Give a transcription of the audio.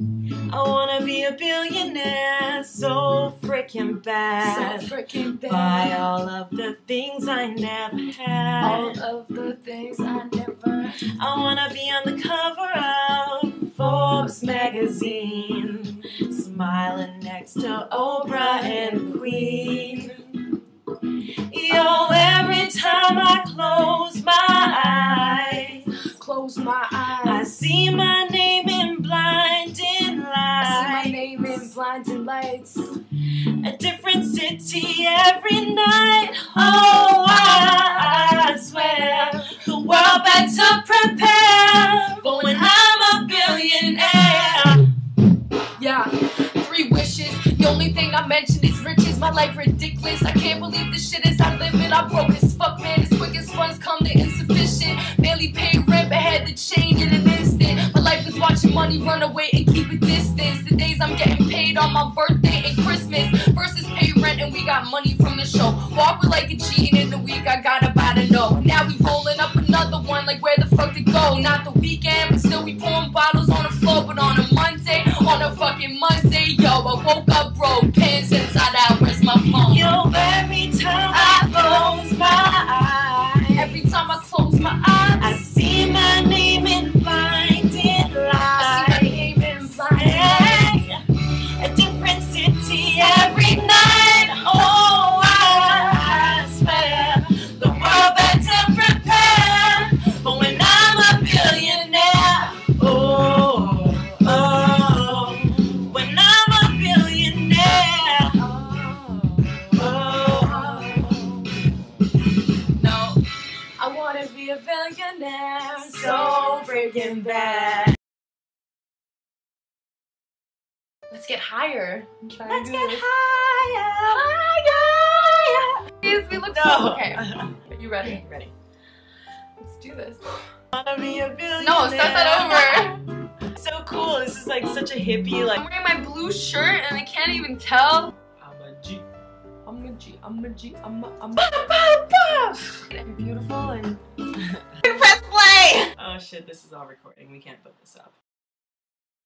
I wanna be a billionaire so freaking bad. So freaking bad. Buy all of the things I never had. All of the things I never. I wanna be on the cover of Forbes magazine, smiling next to Oprah and Queen. I mention is riches. My life ridiculous. I can't believe the shit as I live in. I'm broke as fuck, man. As quick as funds come, they're insufficient. Barely paid rent, but had to change in an instant. My life is watching money run away and keep a distance. The days I'm getting paid on my birthday and Christmas versus pay rent and we got money from the show. Walk like a cheating in the week. I got about to know. Now we rolling up another one. Like where the fuck to go? Not the weekend, but still we pouring bottles on the floor. But on a Monday, on a fucking Monday, Woke up broke. Pants inside billionaire. so freaking bad. Let's get higher. Let's get higher. higher. Please, we look so No. okay. Are you ready? Ready. Let's do this. Wanna be a billionaire. No, start that over. so cool. This is like such a hippie, like. I'm wearing my blue shirt and I can't even tell. I'm a G. I'm a G. I'm a G. I'm a. I'm a. You're beautiful and. Press play. Oh shit! This is all recording. We can't put this up.